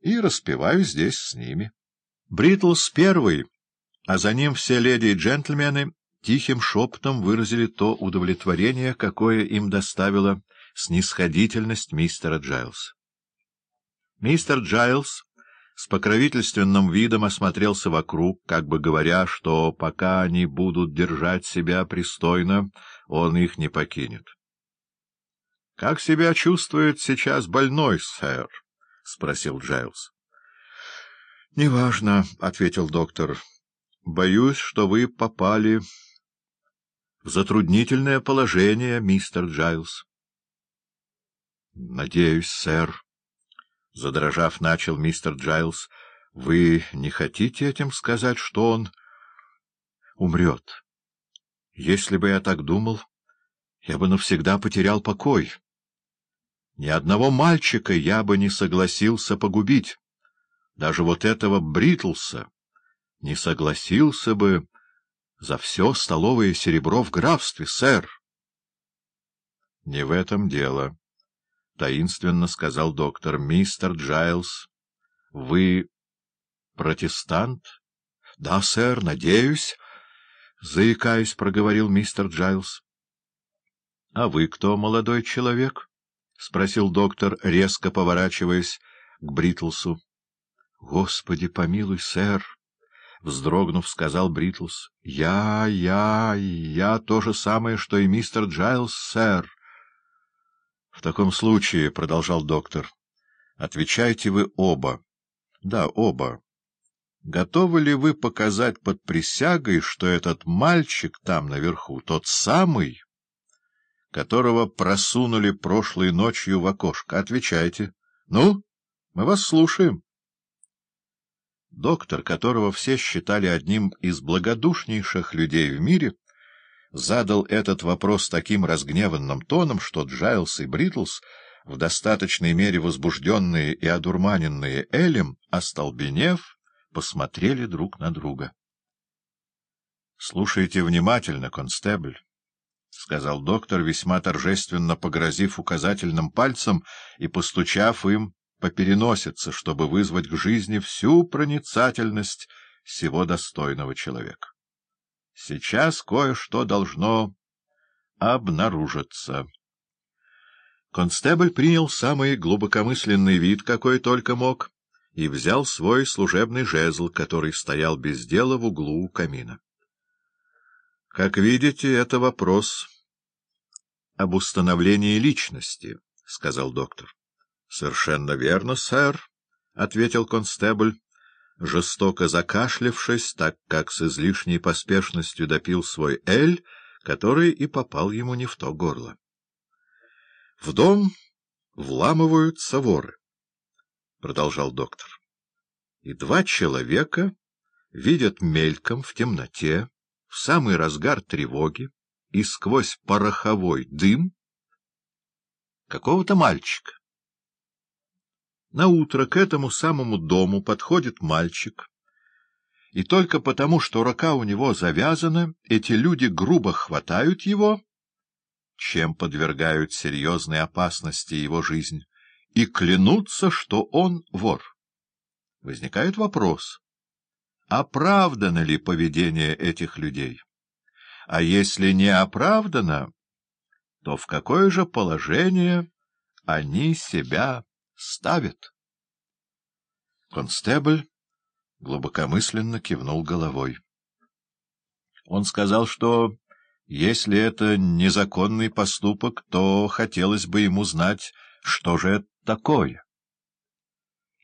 и распеваю здесь с ними. Бритлс первый, а за ним все леди и джентльмены тихим шепотом выразили то удовлетворение, какое им доставила снисходительность мистера Джайлса. Мистер Джайлс с покровительственным видом осмотрелся вокруг, как бы говоря, что пока они будут держать себя пристойно, он их не покинет. — Как себя чувствует сейчас больной, сэр? — спросил Джайлс. — Неважно, — ответил доктор. — Боюсь, что вы попали в затруднительное положение, мистер Джайлс. — Надеюсь, сэр. Задрожав, начал мистер Джайлс. — Вы не хотите этим сказать, что он умрет? Если бы я так думал, я бы навсегда потерял покой. Ни одного мальчика я бы не согласился погубить. Даже вот этого Бритлса не согласился бы за все столовое серебро в графстве, сэр. — Не в этом дело таинственно сказал доктор. — Мистер Джайлс, вы протестант? — Да, сэр, надеюсь, — заикаясь, проговорил мистер Джайлс. — А вы кто, молодой человек? — спросил доктор, резко поворачиваясь к Бритлсу. — Господи, помилуй, сэр! — вздрогнув, сказал Бритлс. — Я, я, я то же самое, что и мистер Джайлс, сэр. — В таком случае, — продолжал доктор, — отвечайте вы оба. — Да, оба. Готовы ли вы показать под присягой, что этот мальчик там наверху, тот самый, которого просунули прошлой ночью в окошко? Отвечайте. Ну, мы вас слушаем. Доктор, которого все считали одним из благодушнейших людей в мире, — задал этот вопрос таким разгневанным тоном, что Джайлс и Бритлс, в достаточной мере возбужденные и одурманенные Элем, остолбенев, посмотрели друг на друга. — Слушайте внимательно, констебль, — сказал доктор, весьма торжественно погрозив указательным пальцем и постучав им по переносице, чтобы вызвать к жизни всю проницательность всего достойного человека. Сейчас кое-что должно обнаружиться. Констебль принял самый глубокомысленный вид, какой только мог, и взял свой служебный жезл, который стоял без дела в углу у камина. — Как видите, это вопрос об установлении личности, — сказал доктор. — Совершенно верно, сэр, — ответил констебль жестоко закашлявшись, так как с излишней поспешностью допил свой эль, который и попал ему не в то горло. — В дом вламываются воры, — продолжал доктор. — И два человека видят мельком в темноте, в самый разгар тревоги и сквозь пороховой дым какого-то мальчика. На утро к этому самому дому подходит мальчик, и только потому, что рука у него завязана, эти люди грубо хватают его, чем подвергают серьезной опасности его жизнь, и клянутся, что он вор. Возникает вопрос, оправдано ли поведение этих людей? А если не оправдано, то в какое же положение они себя ставят. Констебль глубокомысленно кивнул головой. Он сказал, что если это незаконный поступок, то хотелось бы ему знать, что же это такое. —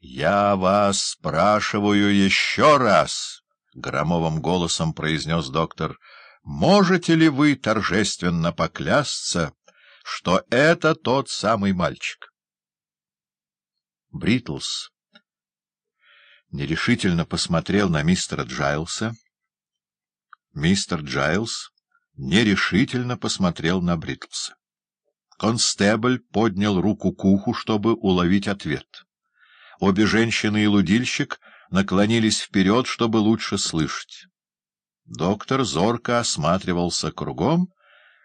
Я вас спрашиваю еще раз, — громовым голосом произнес доктор, — можете ли вы торжественно поклясться, что это тот самый мальчик? Бритлс нерешительно посмотрел на мистера Джайлса. Мистер Джайлс нерешительно посмотрел на Бритлса. Констебль поднял руку к уху, чтобы уловить ответ. Обе женщины и лудильщик наклонились вперед, чтобы лучше слышать. Доктор зорко осматривался кругом,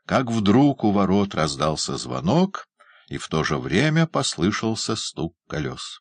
как вдруг у ворот раздался звонок — и в то же время послышался стук колес.